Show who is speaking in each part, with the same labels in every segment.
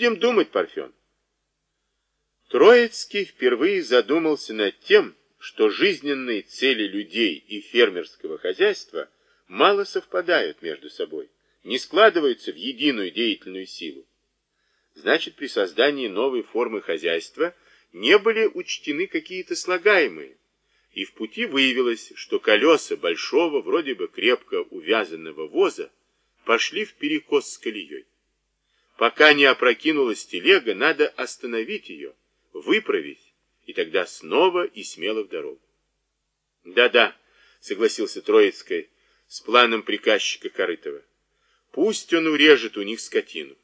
Speaker 1: Будем думать, Парфен. Троицкий впервые задумался над тем, что жизненные цели людей и фермерского хозяйства мало совпадают между собой, не складываются в единую деятельную силу. Значит, при создании новой формы хозяйства не были учтены какие-то слагаемые, и в пути выявилось, что колеса большого, вроде бы крепко увязанного воза пошли в перекос с колеей. Пока не опрокинулась телега, надо остановить ее, выправить, и тогда снова и смело в дорогу. Да-да, согласился Троицкий с планом приказчика Корытова. Пусть он урежет у них скотину.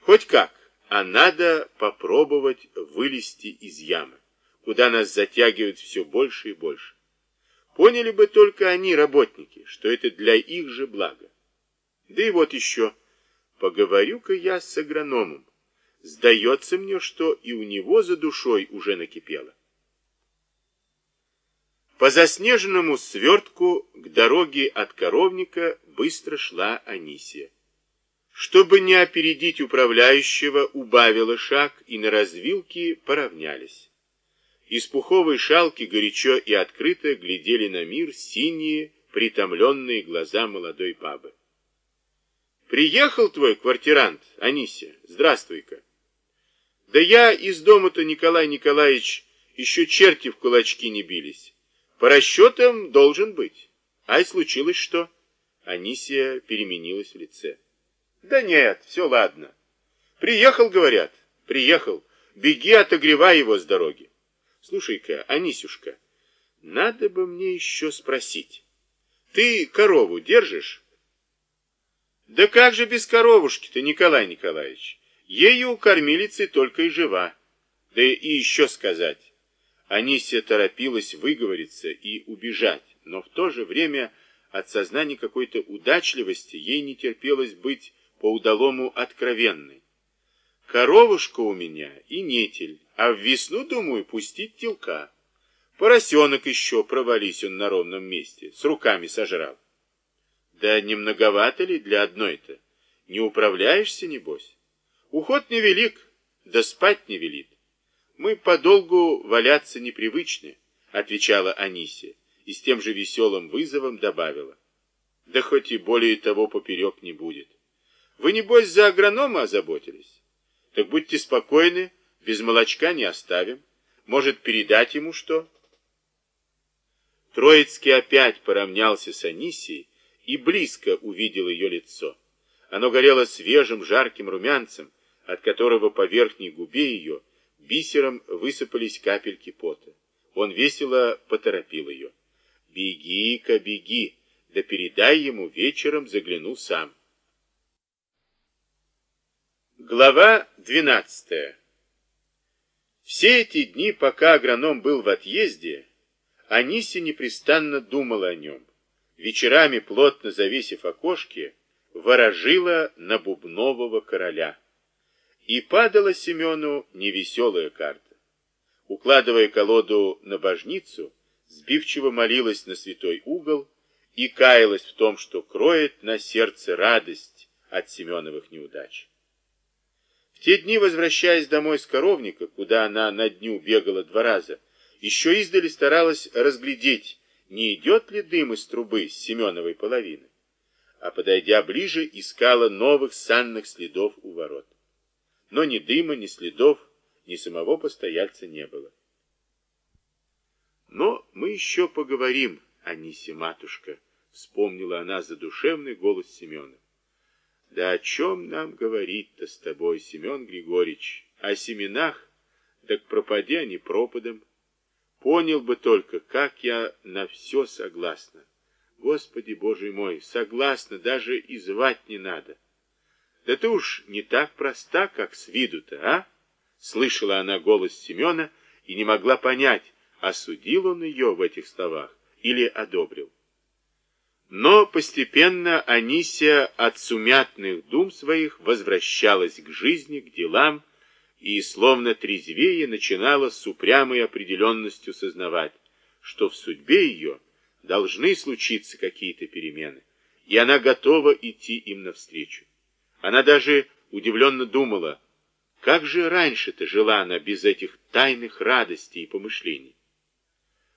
Speaker 1: Хоть как, а надо попробовать вылезти из ямы, куда нас затягивают все больше и больше. Поняли бы только они, работники, что это для их же блага. Да и вот еще, поговорю-ка я с агрономом. Сдается мне, что и у него за душой уже накипело. По заснеженному свертку к дороге от коровника быстро шла Анисия. Чтобы не опередить управляющего, убавила шаг и на развилке поравнялись. Из пуховой шалки горячо и открыто глядели на мир синие, притомленные глаза молодой бабы. «Приехал твой квартирант, Анисия? Здравствуй-ка!» Да я из дома-то, Николай Николаевич, еще черти в кулачки не бились. По расчетам должен быть. Ай, случилось что? Анисия переменилась в лице. Да нет, все ладно. Приехал, говорят. Приехал. Беги, отогревай его с дороги. Слушай-ка, Анисюшка, надо бы мне еще спросить. Ты корову держишь? Да как же без коровушки-то, Николай Николаевич? Ею кормилицей только и жива. Да и еще сказать. Анисия торопилась выговориться и убежать, но в то же время от сознания какой-то удачливости ей не терпелось быть по-удалому откровенной. Коровушка у меня и нетель, а в весну, думаю, пустить телка. Поросенок еще, провались он на ровном месте, с руками сожрал. Да не многовато ли для одной-то? Не управляешься, небось? Уход невелик, да спать не велит. Мы подолгу валяться непривычны, отвечала Анисия и с тем же веселым вызовом добавила. Да хоть и более того поперек не будет. Вы, небось, за агронома озаботились? Так будьте спокойны, без молочка не оставим. Может, передать ему что? Троицкий опять поравнялся с Анисией и близко увидел ее лицо. Оно горело свежим, жарким румянцем, от которого по верхней губе ее бисером высыпались капельки пота. Он весело поторопил ее. «Беги-ка, беги, да передай ему, вечером загляну сам». Глава двенадцатая. Все эти дни, пока агроном был в отъезде, Аниси непрестанно думала о нем. Вечерами, плотно завесив окошки, ворожила на бубнового короля. И падала Семену невеселая карта. Укладывая колоду на божницу, сбивчиво молилась на святой угол и каялась в том, что кроет на сердце радость от Семеновых неудач. В те дни, возвращаясь домой с коровника, куда она на дню бегала два раза, еще издали старалась разглядеть, не идет ли дым из трубы с Семеновой половины, а, подойдя ближе, искала новых санных следов у ворот но ни дыма, ни следов, ни самого постояльца не было. Но мы еще поговорим, Анисе, матушка, вспомнила она задушевный голос Семена. Да о чем нам говорить-то с тобой, Семен Григорьевич? О семенах? Так пропади они пропадом. Понял бы только, как я на все согласна. Господи, Боже мой, согласна, даже и звать не надо. Да ты уж не так проста, как с виду-то, а? Слышала она голос Семена и не могла понять, осудил он ее в этих словах или одобрил. Но постепенно Анисия от сумятных дум своих возвращалась к жизни, к делам, и, словно трезвее, начинала с упрямой определенностью сознавать, что в судьбе ее должны случиться какие-то перемены, и она готова идти им навстречу. Она даже удивленно думала, Как же раньше-то жила она без этих тайных радостей и помышлений?